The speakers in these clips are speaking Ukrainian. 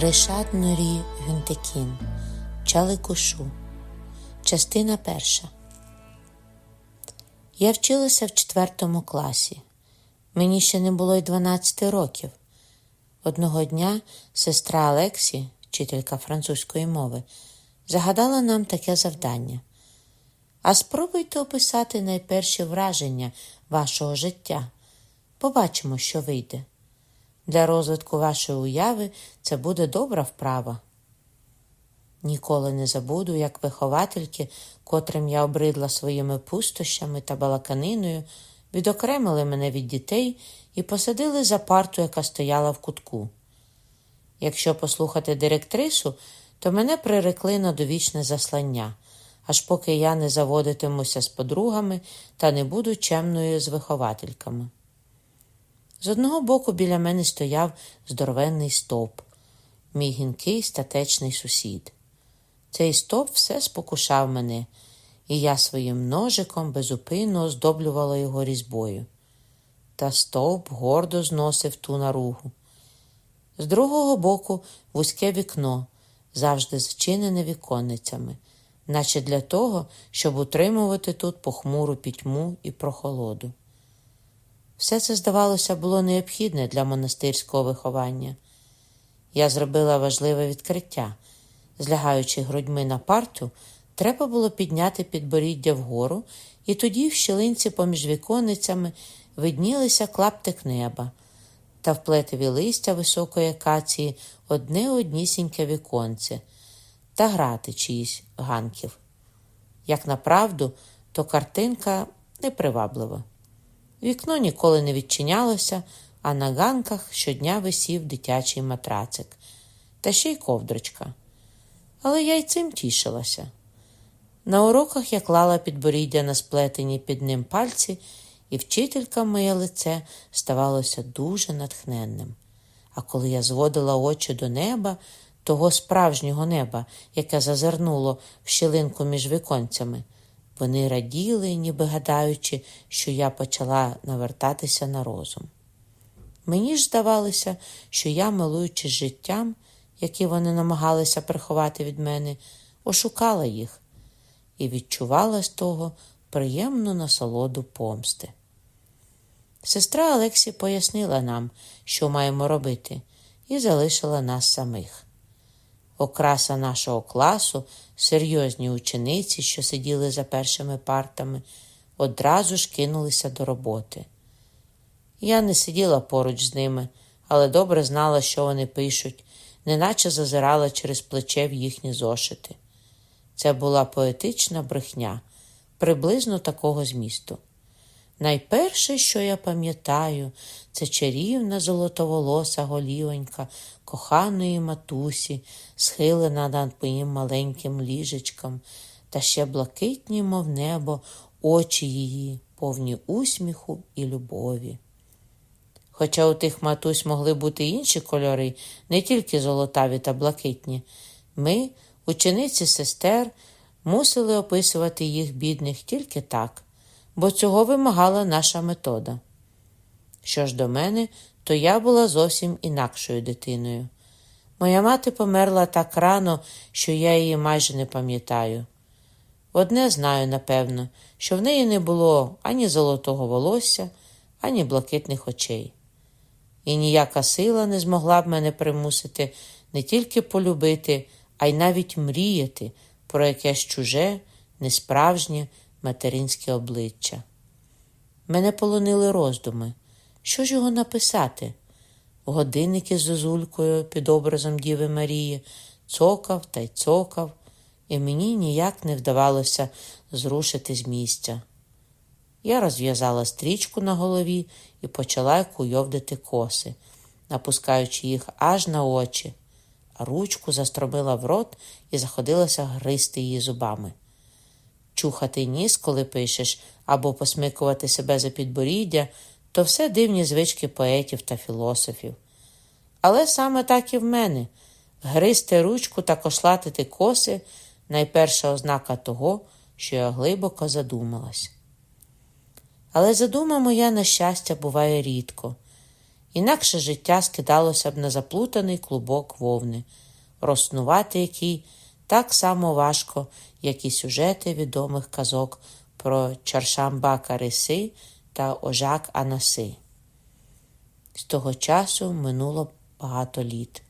Решат Нурі Гюнтекін Чаликушу. Частина перша. Я вчилася в четвертому класі. Мені ще не було й 12 років. Одного дня сестра Алексі, вчителька французької мови, загадала нам таке завдання. А спробуйте описати найперші враження вашого життя. Побачимо, що вийде. Для розвитку вашої уяви це буде добра вправа. Ніколи не забуду, як виховательки, котрим я обридла своїми пустощами та балаканиною, відокремили мене від дітей і посадили за парту, яка стояла в кутку. Якщо послухати директрису, то мене прирекли на довічне заслання, аж поки я не заводитимуся з подругами та не буду чемною з виховательками. З одного боку біля мене стояв здоровенний стовп, мій гінкий статечний сусід. Цей стовп все спокушав мене, і я своїм ножиком безупинно оздоблювала його різьбою. Та стовп гордо зносив ту наругу. З другого боку вузьке вікно, завжди зачинене віконницями, наче для того, щоб утримувати тут похмуру пітьму і прохолоду. Все це, здавалося, було необхідне для монастирського виховання. Я зробила важливе відкриття. Злягаючи грудьми на парту, треба було підняти підборіддя вгору, і тоді в щілинці поміж віконницями виднілися клаптик неба, та в листя високої акації одне однісіньке віконце та грати чиїсь ганків. Як направду, то картинка неприваблива. Вікно ніколи не відчинялося, а на ганках щодня висів дитячий матрацик та ще й ковдрочка. Але я й цим тішилася. На уроках я клала підборіддя на сплетені під ним пальці, і вчителька моє лице ставалося дуже натхненним. А коли я зводила очі до неба, того справжнього неба, яке зазирнуло в щілинку між віконцями, вони раділи, ніби гадаючи, що я почала навертатися на розум. Мені ж здавалося, що я, милуючись життям, яке вони намагалися приховати від мене, ошукала їх і відчувала з того приємну насолоду помсти. Сестра Алексі пояснила нам, що маємо робити, і залишила нас самих. Окраса нашого класу, серйозні учениці, що сиділи за першими партами, одразу ж кинулися до роботи. Я не сиділа поруч з ними, але добре знала, що вони пишуть, неначе зазирала через плече в їхні зошити. Це була поетична брехня, приблизно такого змісту. Найперше, що я пам'ятаю, це чарівна золотоволоса голівонька коханої матусі, схилена над моїм маленьким ліжечком, та ще блакитні, мов небо, очі її, повні усміху і любові. Хоча у тих матусь могли бути інші кольори, не тільки золотаві та блакитні, ми, учениці сестер, мусили описувати їх бідних тільки так бо цього вимагала наша метода. Що ж до мене, то я була зовсім інакшою дитиною. Моя мати померла так рано, що я її майже не пам'ятаю. Одне знаю, напевно, що в неї не було ані золотого волосся, ані блакитних очей. І ніяка сила не змогла б мене примусити не тільки полюбити, а й навіть мріяти про якесь чуже, несправжнє, материнське обличчя. Мене полонили роздуми. Що ж його написати? Годинники з зозулькою під образом Діви Марії цокав та й цокав, і мені ніяк не вдавалося зрушити з місця. Я розв'язала стрічку на голові і почала куйовдити коси, напускаючи їх аж на очі, а ручку застромила в рот і заходилася гризти її зубами чухати ніс, коли пишеш, або посмикувати себе за підборіддя, то все дивні звички поетів та філософів. Але саме так і в мене гризти ручку та кошлатити коси найперша ознака того, що я глибоко задумалась. Але задума моя, на щастя, буває рідко. інакше життя скидалося б на заплутаний клубок вовни, розснувати який так само важко, як і сюжети відомих казок про Чаршамба Кариси та Ожак Анаси. З того часу минуло багато літ.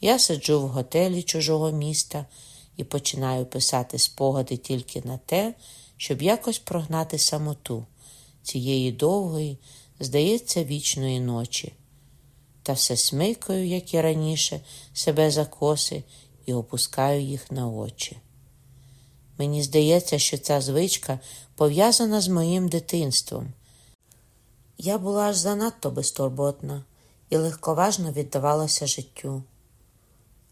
Я сиджу в готелі чужого міста і починаю писати спогади тільки на те, щоб якось прогнати самоту цієї довгої, здається, вічної ночі. Та все смикаю, як і раніше, себе за коси і опускаю їх на очі. Мені здається, що ця звичка пов'язана з моїм дитинством. Я була аж занадто безтурботна і легковажно віддавалася життю.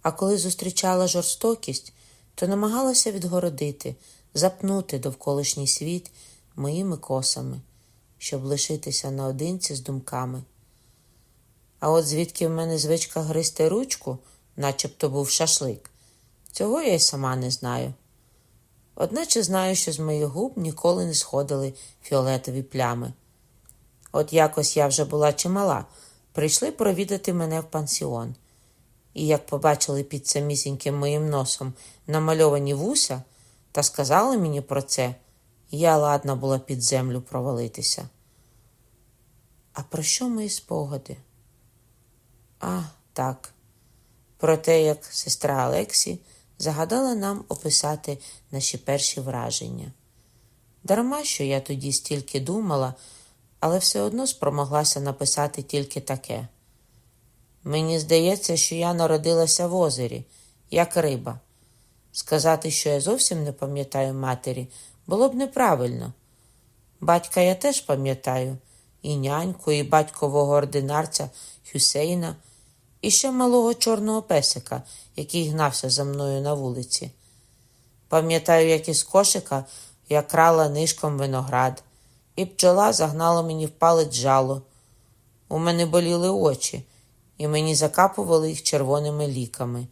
А коли зустрічала жорстокість, то намагалася відгородити, запнути довколишній світ моїми косами, щоб лишитися наодинці з думками. А от звідки в мене звичка гристи ручку, начебто був шашлик, цього я й сама не знаю. Одначе знаю, що з моїх губ ніколи не сходили фіолетові плями. От якось я вже була чимала, прийшли провідати мене в пансіон. І як побачили під самісіньким моїм носом намальовані вуса та сказали мені про це, я ладна була під землю провалитися. А про що мої спогади? А, так, про те, як сестра Алексі загадала нам описати наші перші враження. Дарма, що я тоді стільки думала, але все одно спромоглася написати тільки таке. Мені здається, що я народилася в озері, як риба. Сказати, що я зовсім не пам'ятаю матері, було б неправильно. Батька я теж пам'ятаю, і няньку, і батькового ординарця Хюсейна, і ще малого чорного песика, який гнався за мною на вулиці. Пам'ятаю, як із кошика я крала нишком виноград, і бджола загнала мені в палець жало. У мене боліли очі, і мені закапували їх червоними ліками,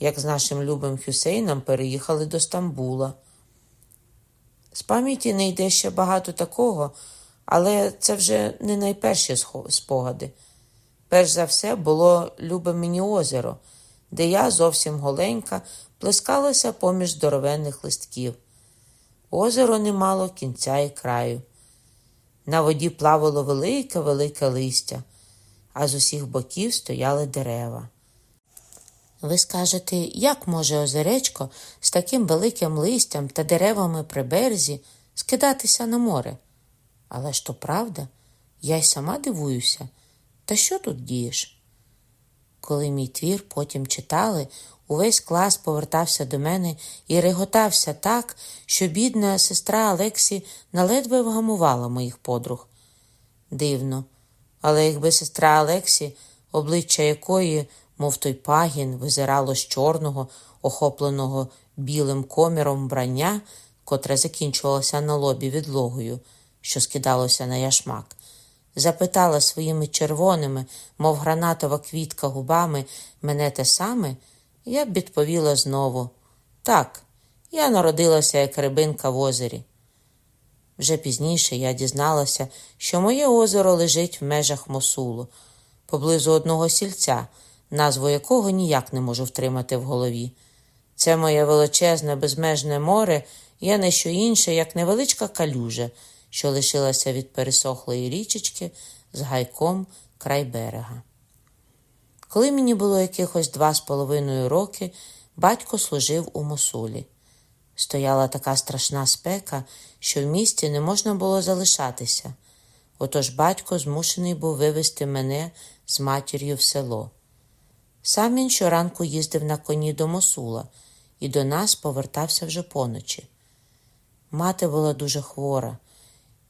як з нашим любим Хюсейном переїхали до Стамбула. З пам'яті не йде ще багато такого, але це вже не найперші спогади. Перш за все було любе мені озеро, де я зовсім голенька плескалася поміж здоровенних листків. Озеро не мало кінця і краю. На воді плавало велике велике листя, а з усіх боків стояли дерева. Ви скажете, як може озеречко з таким великим листям та деревами при березі скидатися на море? Але ж то правда, я й сама дивуюся. Та що тут дієш? Коли мій твір потім читали, увесь клас повертався до мене і реготався так, що бідна сестра Алексі наледве вгамувала моїх подруг. Дивно, але якби сестра Алексі, обличчя якої, мов той пагін, визирало з чорного, охопленого білим коміром вбрання, котре закінчувалося на лобі відлогою, що скидалося на яшмак, запитала своїми червоними, мов гранатова квітка губами мене те саме, я б відповіла знову так, я народилася як рибинка в озері. Вже пізніше я дізналася, що моє озеро лежить в межах Мосулу, поблизу одного сільця, назву якого ніяк не можу втримати в голові. Це моє величезне безмежне море є не що інше, як невеличка калюжа, що лишилася від пересохлої річечки з гайком край берега. Коли мені було якихось два з половиною роки, батько служив у Мосулі. Стояла така страшна спека, що в місті не можна було залишатися. Отож батько змушений був вивезти мене з матір'ю в село. Сам він щоранку їздив на коні до Мосула і до нас повертався вже поночі. Мати була дуже хвора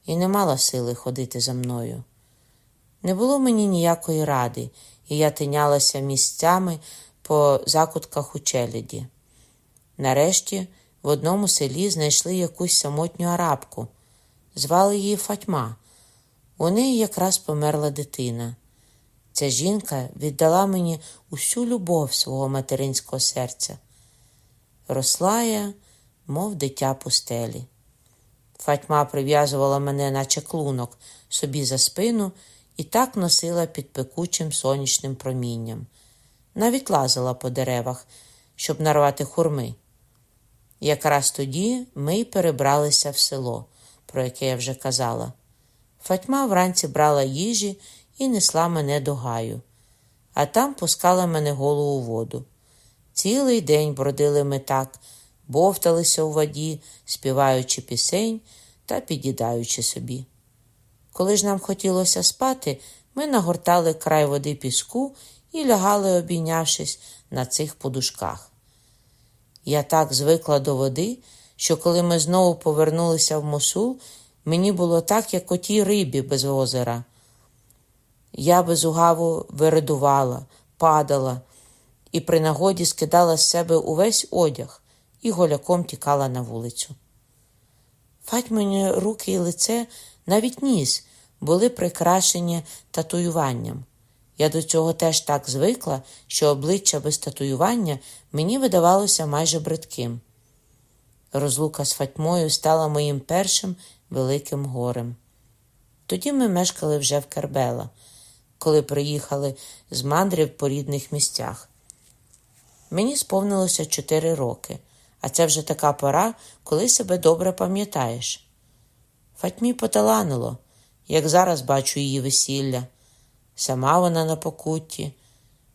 і не мала сили ходити за мною. Не було мені ніякої ради, і я тинялася місцями по закутках у челяді. Нарешті в одному селі знайшли якусь самотню арабку, звали її Фатьма. У неї якраз померла дитина. Ця жінка віддала мені усю любов свого материнського серця. Росла я, мов дитя пустелі. Фатьма прив'язувала мене, наче клунок, собі за спину і так носила під пекучим сонячним промінням. Навіть лазила по деревах, щоб нарвати хурми. Якраз тоді ми й перебралися в село, про яке я вже казала. Фатьма вранці брала їжі і несла мене до гаю, а там пускала мене голу у воду. Цілий день бродили ми так, бовталися у воді, співаючи пісень та під'їдаючи собі. Коли ж нам хотілося спати, ми нагортали край води піску і лягали, обійнявшись на цих подушках. Я так звикла до води, що коли ми знову повернулися в Мосул, мені було так, як отій рибі без озера. Я безугаво виридувала, падала і при нагоді скидала з себе увесь одяг і голяком тікала на вулицю. Фатьмині руки і лице, навіть ніс, були прикрашені татуюванням. Я до цього теж так звикла, що обличчя без татуювання мені видавалося майже бридким. Розлука з Фатьмою стала моїм першим великим горем. Тоді ми мешкали вже в Кербела, коли приїхали з мандрів по рідних місцях. Мені сповнилося чотири роки, а це вже така пора, коли себе добре пам'ятаєш. Фатьмі поталанило, як зараз бачу її весілля. Сама вона на покутті.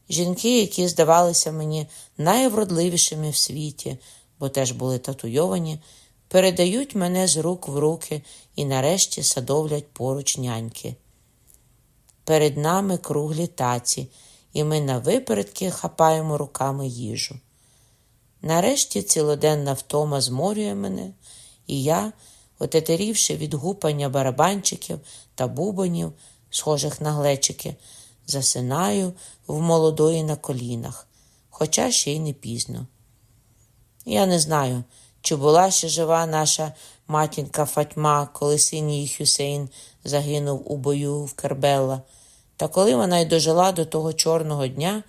Жінки, які здавалися мені найвродливішими в світі, бо теж були татуйовані, передають мене з рук в руки і нарешті садовлять поруч няньки. Перед нами круглі таці, і ми на випередки хапаємо руками їжу. Нарешті цілоденна втома зморює мене, і я, отетерівши від гупання барабанчиків та бубонів, схожих на глечики, засинаю в молодої на колінах, хоча ще й не пізно. Я не знаю, чи була ще жива наша матінка Фатьма, коли син її Хюсейн загинув у бою в Кербелла, та коли вона й дожила до того чорного дня,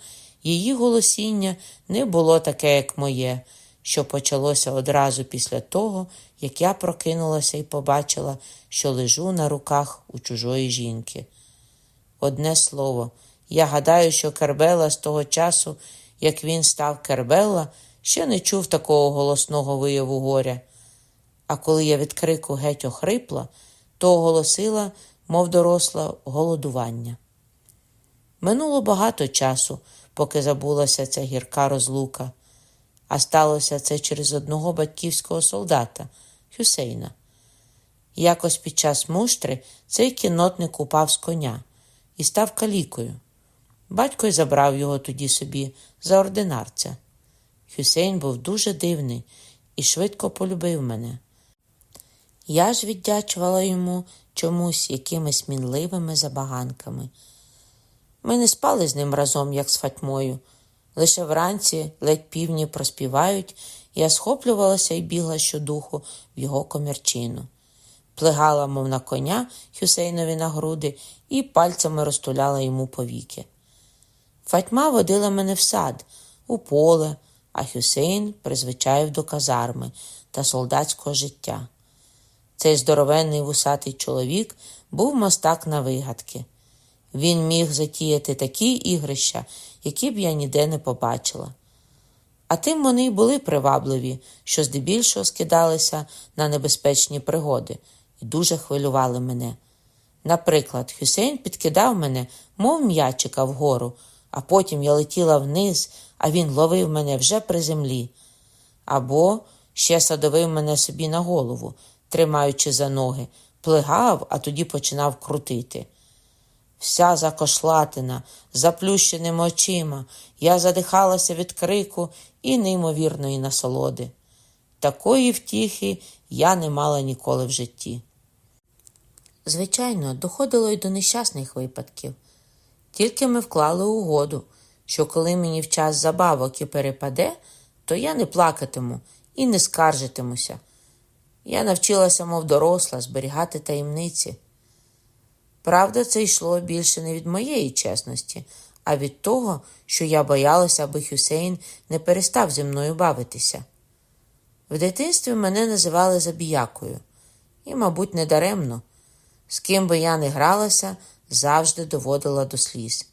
її голосіння не було таке, як моє, що почалося одразу після того, як я прокинулася і побачила, що лежу на руках у чужої жінки. Одне слово, я гадаю, що Кербела з того часу, як він став Кербела, ще не чув такого голосного вияву горя. А коли я від крику геть охрипла, то оголосила, мов доросла, голодування. Минуло багато часу, поки забулася ця гірка розлука, а сталося це через одного батьківського солдата Хюсейна. Якось під час муштри цей кінотник упав з коня і став калікою. Батько й забрав його тоді собі за ординарця. Хюсейн був дуже дивний і швидко полюбив мене. Я ж віддячувала йому чомусь якимись мінливими забаганками. Ми не спали з ним разом, як з Фатьмою. Лише вранці ледь півні проспівають, я схоплювалася і бігла щодуху в його комірчину. Плегала, мов на коня Хюсейнові на груди, і пальцями розтуляла йому повіки. Фатьма водила мене в сад, у поле, а Хюсейн призвичаїв до казарми та солдатського життя. Цей здоровенний вусатий чоловік був мостак на вигадки. Він міг затіяти такі ігрища, які б я ніде не побачила. А тим вони й були привабливі, що здебільшого скидалися на небезпечні пригоди і дуже хвилювали мене. Наприклад, Хюсейн підкидав мене, мов м'ячика вгору, а потім я летіла вниз, а він ловив мене вже при землі. Або ще садовив мене собі на голову, тримаючи за ноги, плигав, а тоді починав крутити. Вся закошлатина, заплющеними очима, я задихалася від крику і неймовірної насолоди. Такої втіхи я не мала ніколи в житті. Звичайно, доходило й до нещасних випадків. Тільки ми вклали угоду, що коли мені в час забавок і перепаде, то я не плакатиму і не скаржитимуся. Я навчилася, мов доросла, зберігати таємниці. Правда, це йшло більше не від моєї чесності, а від того, що я боялася, аби Хюсейн не перестав зі мною бавитися. В дитинстві мене називали забіякою, і, мабуть, недаремно. З ким би я не гралася, завжди доводила до сліз.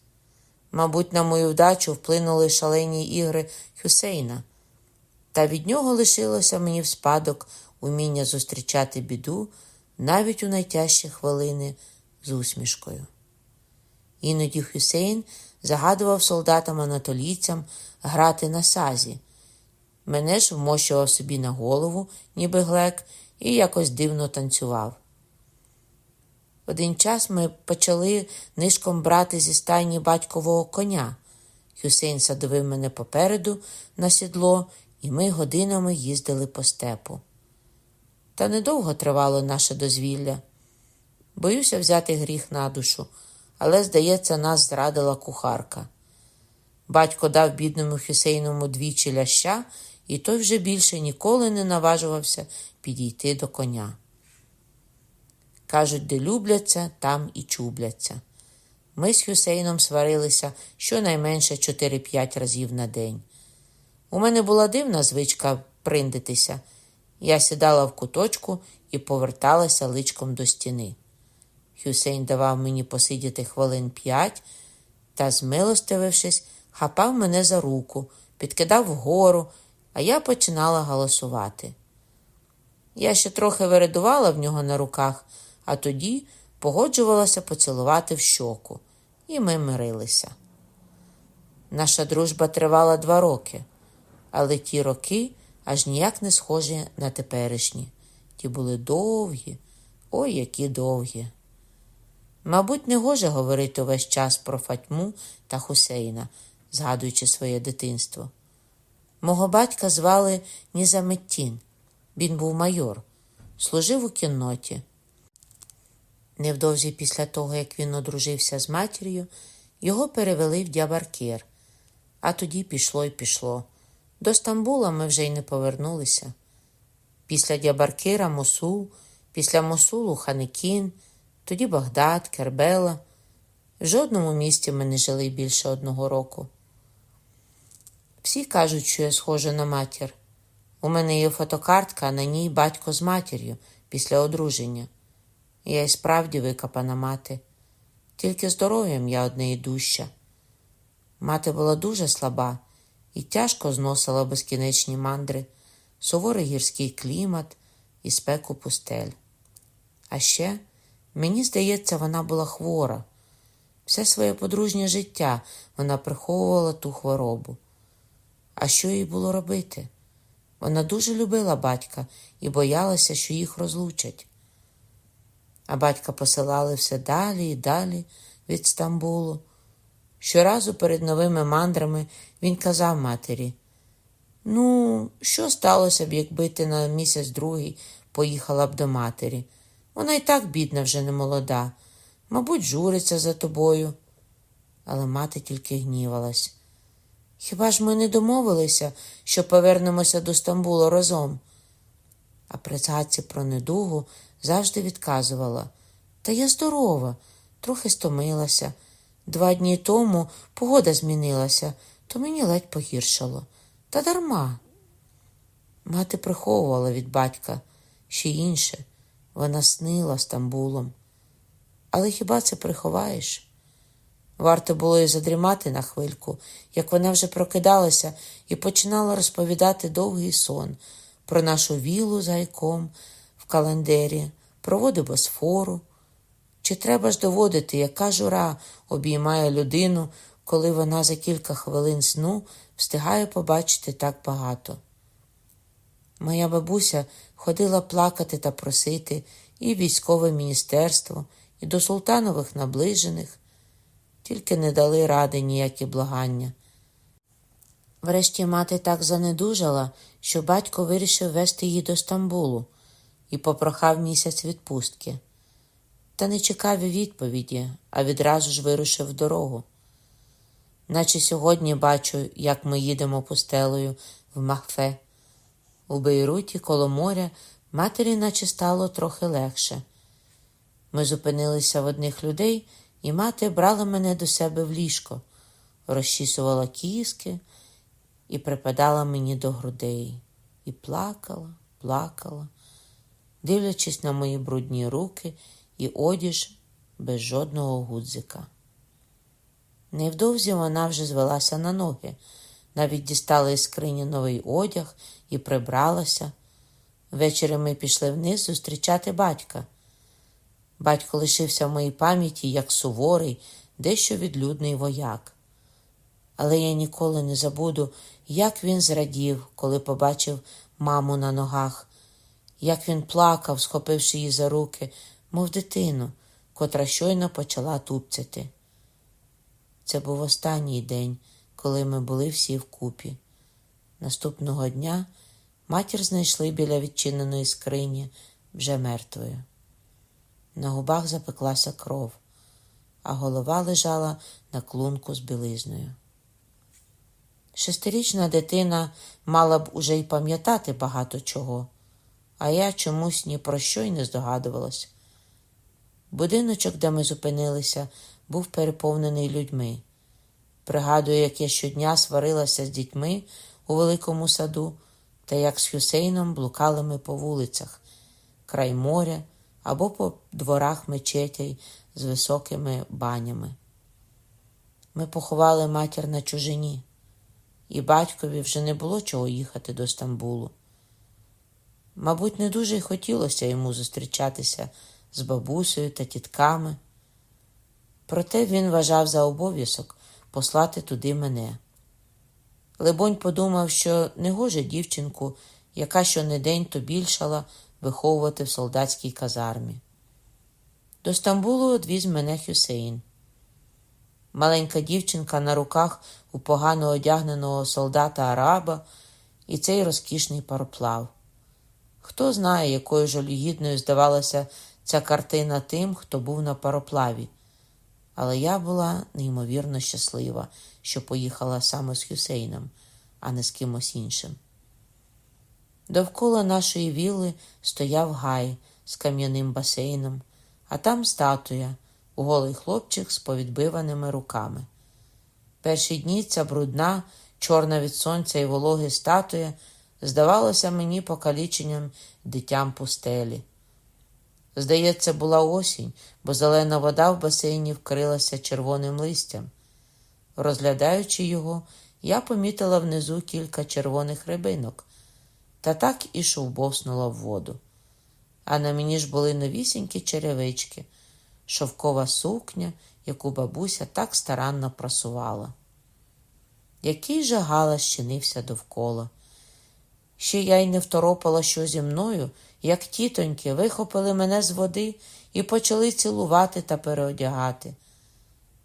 Мабуть, на мою вдачу вплинули шалені ігри Хюсейна, та від нього лишилося мені в спадок уміння зустрічати біду навіть у найтяжчі хвилини з усмішкою. Іноді Хюсейн загадував солдатам анатолійцям грати на сазі. Мене ж вмощував собі на голову, ніби глек, і якось дивно танцював. Один час ми почали нишком брати зі стайні батькового коня. Хюсейн садовив мене попереду на сідло, і ми годинами їздили по степу. Та недовго тривало наше дозвілля. Боюся взяти гріх на душу, але, здається, нас зрадила кухарка. Батько дав бідному Хюсейному двічі ляща, і той вже більше ніколи не наважувався підійти до коня. Кажуть, де любляться, там і чубляться. Ми з Хюсейном сварилися щонайменше 4-5 разів на день. У мене була дивна звичка приндитися. Я сідала в куточку і поверталася личком до стіни. Хюсейн давав мені посидіти хвилин п'ять та, змилостивившись, хапав мене за руку, підкидав вгору, а я починала голосувати. Я ще трохи виридувала в нього на руках, а тоді погоджувалася поцілувати в щоку, і ми мирилися. Наша дружба тривала два роки, але ті роки аж ніяк не схожі на теперішні. Ті були довгі, ой, які довгі. Мабуть, не гоже говорити увесь час про Фатьму та Хусейна, згадуючи своє дитинство. Мого батька звали Нізаметтін. Він був майор, служив у кінноті. Невдовзі після того, як він одружився з матір'ю, його перевели в Дябаркир, а тоді пішло й пішло. До Стамбула ми вже й не повернулися. Після Дябаркира Мосул, після Мосулу Ханикін, тоді Багдад, Кербела. В жодному місті ми не жили більше одного року. Всі кажуть, що я схожа на матір. У мене є фотокартка, а на ній батько з матір'ю після одруження. Я й справді викопана мати, тільки здоров'ям я одне і дужча. Мати була дуже слаба і тяжко зносила безкінечні мандри, суворий гірський клімат і спеку пустель. А ще, мені здається, вона була хвора. Все своє подружнє життя вона приховувала ту хворобу. А що їй було робити? Вона дуже любила батька і боялася, що їх розлучать. А батька посилали все далі і далі від Стамбулу. Щоразу перед новими мандрами він казав матері: Ну, що сталося б, якби ти на місяць другий поїхала б до матері? Вона й так бідна, вже не молода, мабуть, журиться за тобою. Але мати тільки гнівалась. Хіба ж ми не домовилися, що повернемося до Стамбула разом? А при згадці про недугу завжди відказувала Та я здорова, трохи стомилася. Два дні тому погода змінилася, то мені ледь погіршало. Та дарма. Мати приховувала від батька ще інше. Вона снила Стамбулом. Але хіба це приховаєш? Варто було й задрімати на хвильку, як вона вже прокидалася і починала розповідати довгий сон про нашу вілу за гайком в календарі, про води Босфору. Чи треба ж доводити, яка жура обіймає людину, коли вона за кілька хвилин сну встигає побачити так багато? Моя бабуся ходила плакати та просити і військове міністерство, і до султанових наближених тільки не дали ради ніякі благання. Врешті мати так занедужала, що батько вирішив вести її до Стамбулу і попрохав місяць відпустки. Та не чекав відповіді, а відразу ж вирушив в дорогу. Наче сьогодні бачу, як ми їдемо пустелею в Махфе. У Бейруті коло моря матері наче стало трохи легше. Ми зупинилися в одних людей і мати брала мене до себе в ліжко, розчісувала кіски і припадала мені до грудей, і плакала, плакала, дивлячись на мої брудні руки і одіж без жодного гудзика. Невдовзі вона вже звелася на ноги, навіть дістала із скрині новий одяг і прибралася. Ввечері ми пішли вниз зустрічати батька. Батько лишився в моїй пам'яті як суворий, дещо відлюдний вояк. Але я ніколи не забуду, як він зрадів, коли побачив маму на ногах, як він плакав, схопивши її за руки, мов дитину, котра щойно почала тупцяти. Це був останній день, коли ми були всі вкупі. Наступного дня матір знайшли біля відчиненої скрині вже мертвою. На губах запеклася кров, а голова лежала на клунку з білизною. Шестирічна дитина мала б уже й пам'ятати багато чого, а я чомусь ні про що й не здогадувалась. Будиночок, де ми зупинилися, був переповнений людьми. Пригадую, як я щодня сварилася з дітьми у великому саду та як з Хюсейном блукали ми по вулицях, край моря або по дворах мечетей з високими банями. Ми поховали матір на чужині, і батькові вже не було чого їхати до Стамбулу. Мабуть, не дуже й хотілося йому зустрічатися з бабусею та тітками. Проте він вважав за обов'язок послати туди мене. Либонь подумав, що не гоже дівчинку, яка щонедень то більшала виховувати в солдатській казармі. До Стамбулу одвіз мене Хюсейн. Маленька дівчинка на руках у погано одягненого солдата Араба і цей розкішний пароплав. Хто знає, якою жалюгідною здавалася ця картина тим, хто був на пароплаві. Але я була неймовірно щаслива, що поїхала саме з Хюсейном, а не з кимось іншим. Довкола нашої вілли стояв гай з кам'яним басейном, а там статуя, голий хлопчик з повідбиваними руками. Перші дні ця брудна, чорна від сонця і вологи статуя здавалося мені покаліченням дитям пустелі. Здається, була осінь, бо зелена вода в басейні вкрилася червоним листям. Розглядаючи його, я помітила внизу кілька червоних рибинок, та так і шовбовснула в воду. А на мені ж були новісінькі черевички, шовкова сукня, яку бабуся так старанно просувала. Який же галас щинився довкола. Ще я й не второпала, що зі мною, як тітоньки, вихопили мене з води і почали цілувати та переодягати.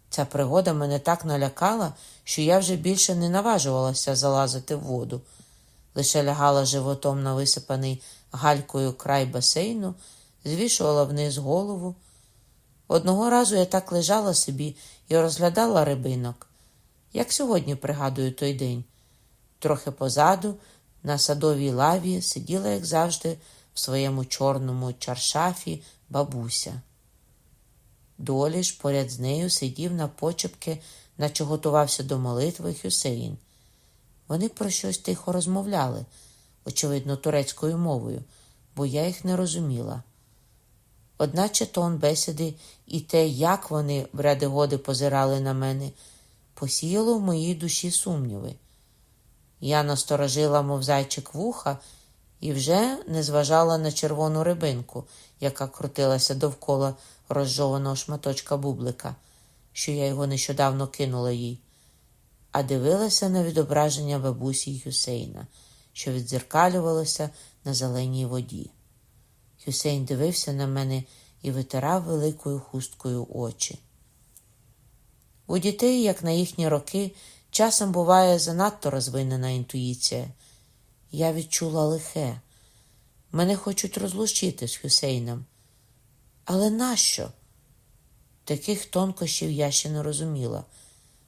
Ця пригода мене так налякала, що я вже більше не наважувалася залазити в воду, лише лягала животом на висипаний галькою край басейну, звішувала вниз голову. Одного разу я так лежала собі і розглядала рибинок, як сьогодні пригадую той день. Трохи позаду, на садовій лаві, сиділа, як завжди, в своєму чорному чаршафі бабуся. Долі ж поряд з нею сидів на почепки, наче готувався до молитви Хюсеїн. Вони про щось тихо розмовляли, очевидно, турецькою мовою, бо я їх не розуміла. Одначе тон бесіди і те, як вони в ряди годи позирали на мене, посіяло в моїй душі сумніви. Я насторожила, мов зайчик вуха, і вже не зважала на червону рибинку, яка крутилася довкола розжованого шматочка бублика, що я його нещодавно кинула їй, а дивилася на відображення бабусі й що відзеркалювалося на зеленій воді. Хюсейн дивився на мене і витирав великою хусткою очі. У дітей, як на їхні роки, часом буває занадто розвинена інтуїція. Я відчула лихе. Мене хочуть розлучити з Хюсейном. Але нащо? Таких тонкощів я ще не розуміла,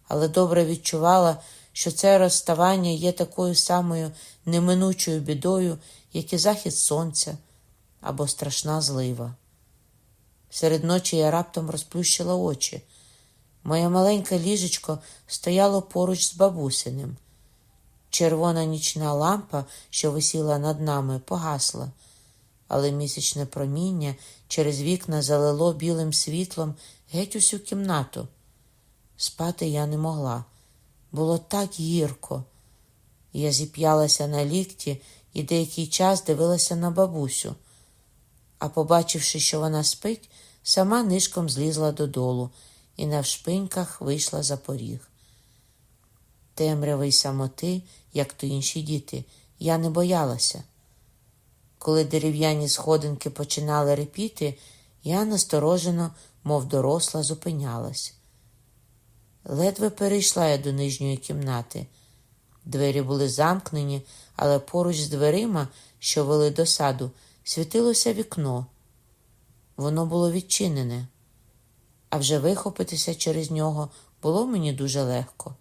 але добре відчувала, що це розставання є такою самою неминучою бідою, як і захід сонця або страшна злива. Серед ночі я раптом розплющила очі. Моє маленьке ліжечко стояло поруч з бабусиним. Червона нічна лампа, що висіла над нами, погасла. але місячне проміння через вікна залило білим світлом геть усю кімнату. Спати я не могла. Було так гірко. Я зіп'ялася на лікті і деякий час дивилася на бабусю, а побачивши, що вона спить, сама нишком злізла додолу і навшпиньках вийшла за поріг. Темряви й самоти, як то інші діти, я не боялася. Коли дерев'яні сходинки починали репіти, я насторожено, мов доросла, зупинялась. Ледве перейшла я до нижньої кімнати. Двері були замкнені, але поруч з дверима, що вели до саду, світилося вікно. Воно було відчинене, а вже вихопитися через нього було мені дуже легко.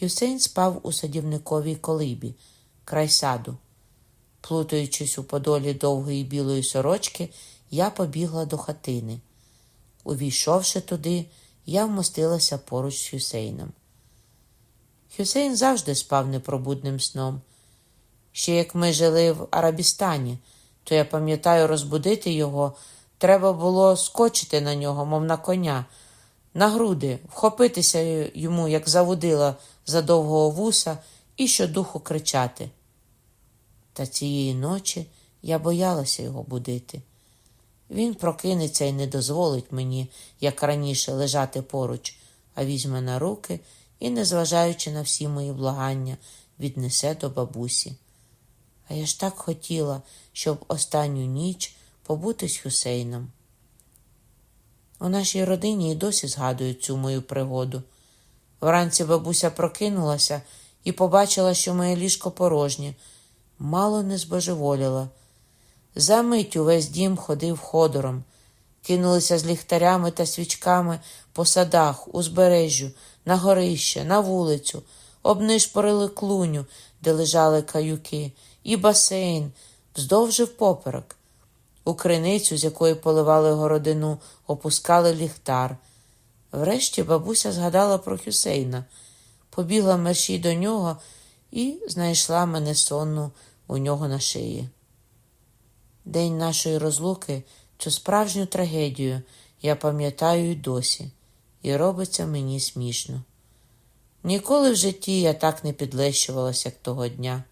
Хюсейн спав у садівниковій колибі, край саду. Плутаючись у подолі довгої білої сорочки, я побігла до хатини. Увійшовши туди, я вмостилася поруч з Хюсейном. Хюсейн завжди спав непробудним сном. Ще як ми жили в Арабістані, то я пам'ятаю, розбудити його, треба було скочити на нього, мов на коня, на груди, вхопитися йому, як завудила за довгого вуса, і щодуху кричати. Та цієї ночі я боялася його будити. Він прокинеться і не дозволить мені, як раніше, лежати поруч, а візьме на руки і, незважаючи на всі мої благання, віднесе до бабусі. А я ж так хотіла, щоб останню ніч побути з Хюсейном. У нашій родині і досі згадують цю мою пригоду. Вранці бабуся прокинулася і побачила, що моє ліжко порожнє, мало не збожеволіла. За мить увесь дім ходив ходором, кинулися з ліхтарями та свічками по садах, узбережжю, на горище, на вулицю, обнишпорили клуню, де лежали каюки, і басейн, вздовжив поперек. У криницю, з якої поливали городину, опускали ліхтар. Врешті бабуся згадала про Хюсейна, побігла мерщій до нього і знайшла мене сонну у нього на шиї. День нашої розлуки, цю справжню трагедію, я пам'ятаю й досі, і робиться мені смішно. Ніколи в житті я так не підлещувалася, як того дня.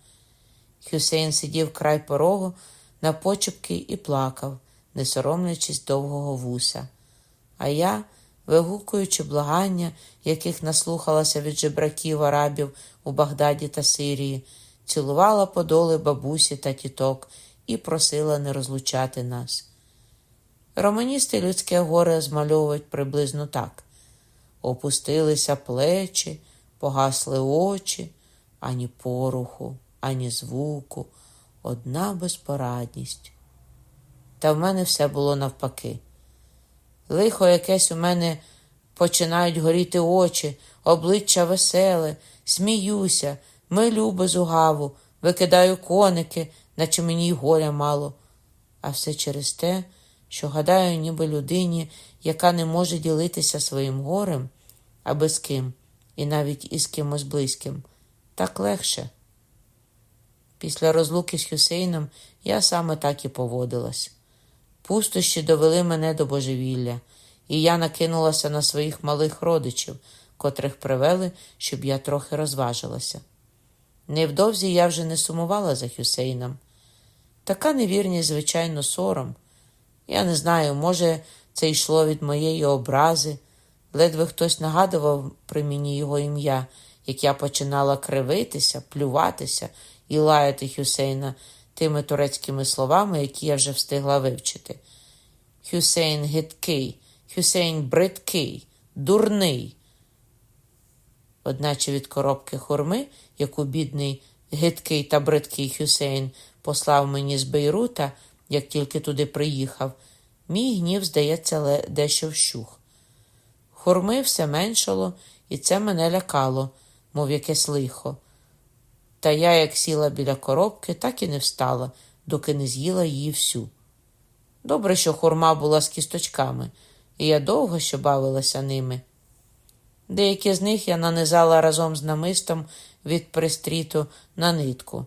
Хюсейн сидів край порогу на почепки і плакав, не соромлячись довгого вуса. А я, вигукуючи благання, яких наслухалася від жебраків арабів у Багдаді та Сирії, цілувала подоли бабусі та тіток і просила не розлучати нас. Романісти людське горе змальовують приблизно так: опустилися плечі, погасли очі, ані поруху, ані звуку, одна безпорадність. Та в мене все було навпаки. Лихо якесь у мене починають горіти очі, обличчя веселе, сміюся, милю без угаву, викидаю коники, наче мені й горя мало, а все через те, що гадаю, ніби людині, яка не може ділитися своїм горем, аби з ким, і навіть із кимось близьким, так легше. Після розлуки з Хюсейном я саме так і поводилась. Пустощі довели мене до божевілля, і я накинулася на своїх малих родичів, котрих привели, щоб я трохи розважилася. Невдовзі я вже не сумувала за Хюсейном. Така невірність, звичайно, сором. Я не знаю, може, це йшло від моєї образи. Ледве хтось нагадував при мені його ім'я, як я починала кривитися, плюватися і лаяти Хюсейна тими турецькими словами, які я вже встигла вивчити. Хюсейн гидкий, Хюсейн бридкий, дурний. Одначе від коробки хурми, яку бідний гидкий та бридкий Хюсейн послав мені з Бейрута, як тільки туди приїхав, мій гнів, здається, дещо вщух. Хурми все меншало, і це мене лякало, мов якесь лихо. Та я, як сіла біля коробки, так і не встала, доки не з'їла її всю. Добре, що хурма була з кісточками, і я довго що бавилася ними. Деякі з них я нанизала разом з намистом від пристріту на нитку.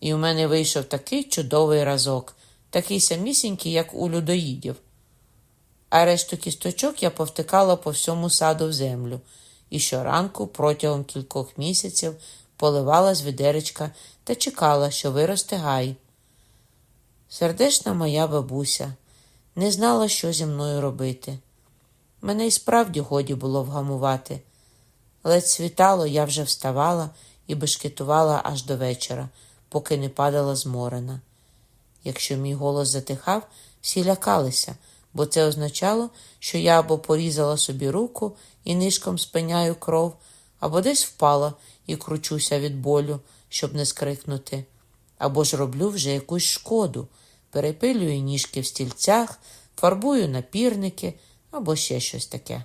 І у мене вийшов такий чудовий разок, такий самісінький, як у людоїдів. А решту кісточок я повтикала по всьому саду в землю і щоранку протягом кількох місяців поливала з відеречка та чекала, що виросте гай. Сердечна моя бабуся не знала, що зі мною робити. Мене й справді годі було вгамувати. Ледь світало, я вже вставала і бешкетувала аж до вечора, поки не падала зморена. Якщо мій голос затихав, всі лякалися, бо це означало, що я або порізала собі руку і нишком спиняю кров, або десь впала і кручуся від болю, щоб не скрикнути, або ж роблю вже якусь шкоду, перепилюю ніжки в стільцях, фарбую напірники або ще щось таке.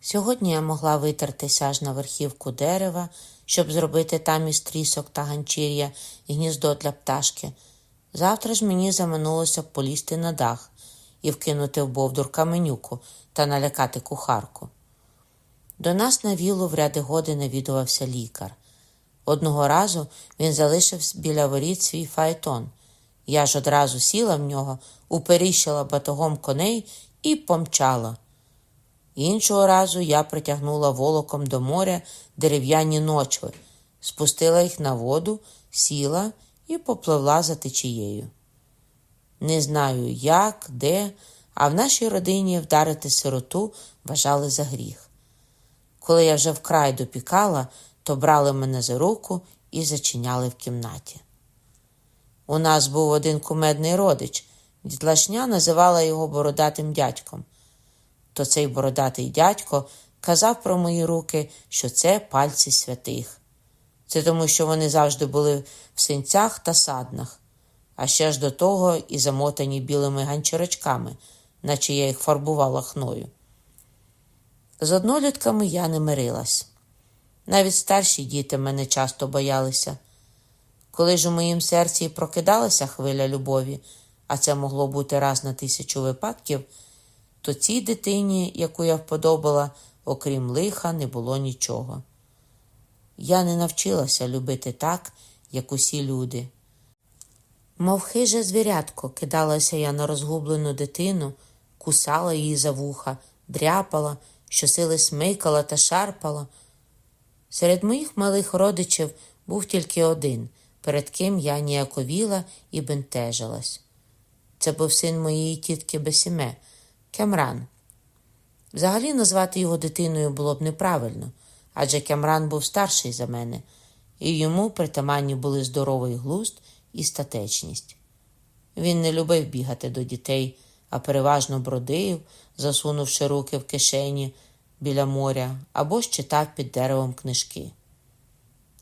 Сьогодні я могла витертися аж на верхівку дерева, щоб зробити там із трісок та ганчір'я і гніздо для пташки. Завтра ж мені заминулося полізти на дах і вкинути в бовдур каменюку та налякати кухарку. До нас на вілу в ряди годи навідувався лікар. Одного разу він залишив біля воріт свій фаетон. Я ж одразу сіла в нього, уперіщила батогом коней і помчала. Іншого разу я притягнула волоком до моря дерев'яні ночви, спустила їх на воду, сіла і попливла за течією. Не знаю, як, де, а в нашій родині вдарити сироту вважали за гріх. Коли я вже вкрай допікала, то брали мене за руку і зачиняли в кімнаті. У нас був один кумедний родич, дітлашня називала його бородатим дядьком. То цей бородатий дядько казав про мої руки, що це пальці святих. Це тому, що вони завжди були в синцях та саднах, а ще ж до того і замотані білими ганчарочками, наче я їх фарбувала хною. З однолітками я не мирилась. Навіть старші діти мене часто боялися. Коли ж у моїм серці прокидалася хвиля любові, а це могло бути раз на тисячу випадків, то цій дитині, яку я вподобала, окрім лиха, не було нічого. Я не навчилася любити так, як усі люди. Мов хиже звірятко, кидалася я на розгублену дитину, кусала її за вуха, дряпала, щосили смикала та шарпала. Серед моїх малих родичів був тільки один, перед ким я ніяковіла і бентежилась. Це був син моєї тітки Бесіме, Кемран. Взагалі назвати його дитиною було б неправильно, адже Кемран був старший за мене, і йому притаманні були здоровий глузд і статечність. Він не любив бігати до дітей, а переважно бродив, засунувши руки в кишені біля моря або ж читав під деревом книжки.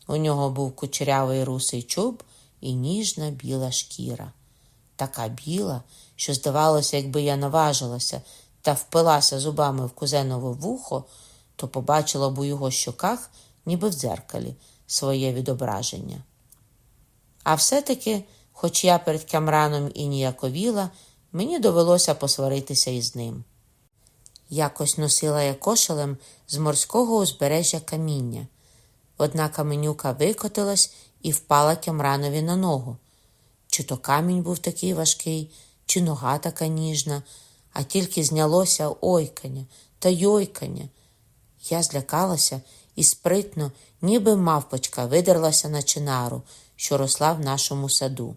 У нього був кучерявий русий чуб і ніжна біла шкіра, така біла, що, здавалося, якби я наважилася та впилася зубами в кузенове вухо, то побачила б у його щоках, ніби в дзеркалі, своє відображення. А все-таки, хоч я перед Камраном і ніяковіла, мені довелося посваритися із ним. Якось носила я кошелем з морського узбережжя каміння. Одна каменюка викотилась і впала Кемранові на ногу. Чи то камінь був такий важкий, чи нога така ніжна, а тільки знялося ойкання та йойкання. Я злякалася і спритно, ніби мавпочка, видерлася на чинару, що росла в нашому саду.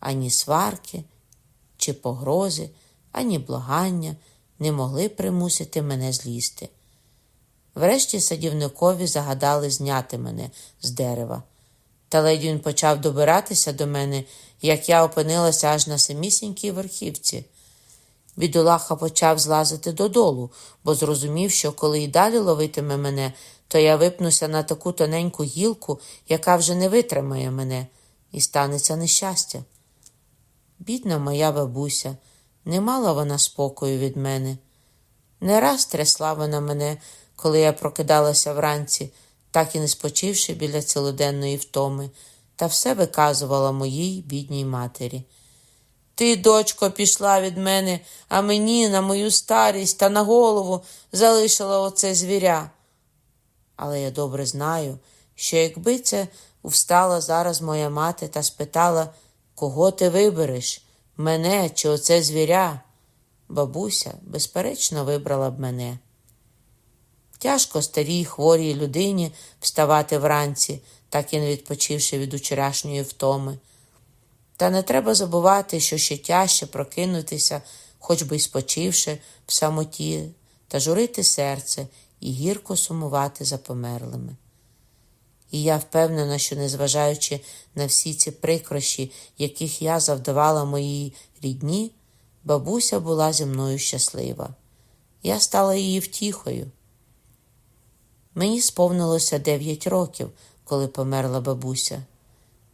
Ані сварки, чи погрози, ані благання не могли примусити мене злізти. Врешті садівникові загадали зняти мене з дерева. Та ледь він почав добиратися до мене, як я опинилася аж на самісінькій верхівці. Бідолаха почав злазити додолу, бо зрозумів, що коли й далі ловитиме мене, то я випнуся на таку тоненьку гілку, яка вже не витримає мене, і станеться нещастя. Бідна моя бабуся, не мала вона спокою від мене. Не раз трясла вона мене, коли я прокидалася вранці, так і не спочивши біля цілоденної втоми, та все виказувала моїй бідній матері. Ти, дочко, пішла від мене, а мені на мою старість та на голову залишила оце звіря. Але я добре знаю, що якби це Встала зараз моя мати та спитала, кого ти вибереш, мене чи оце звіря? Бабуся, безперечно, вибрала б мене. Тяжко старій хворій людині вставати вранці, так і не відпочивши від учорашньої втоми. Та не треба забувати, що ще тяжче прокинутися, хоч би й спочивши в самоті, та журити серце і гірко сумувати за померлими. І я впевнена, що, незважаючи на всі ці прикрощі, яких я завдавала моїй рідні, бабуся була зі мною щаслива. Я стала її втіхою. Мені сповнилося дев'ять років, коли померла бабуся.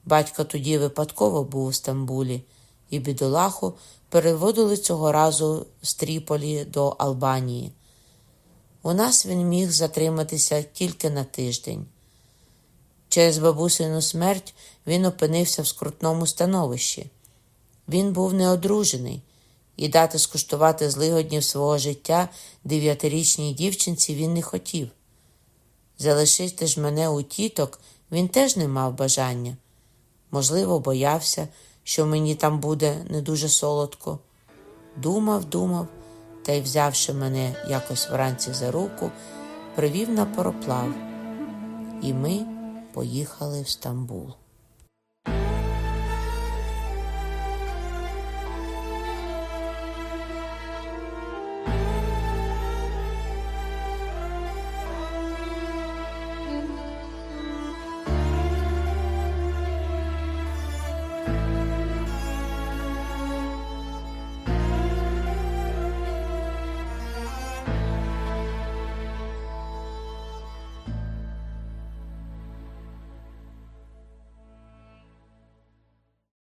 Батько тоді випадково був у Стамбулі, і бідолаху переводили цього разу з Тріполі до Албанії. У нас він міг затриматися тільки на тиждень. Через бабусину смерть він опинився в скрутному становищі. Він був неодружений, і дати скуштувати злигоднів свого життя дев'ятирічній дівчинці він не хотів. Залишити ж мене у тіток він теж не мав бажання. Можливо, боявся, що мені там буде не дуже солодко. Думав, думав, та й, взявши мене якось вранці за руку, привів на пароплав, і ми поїхали в Стамбул.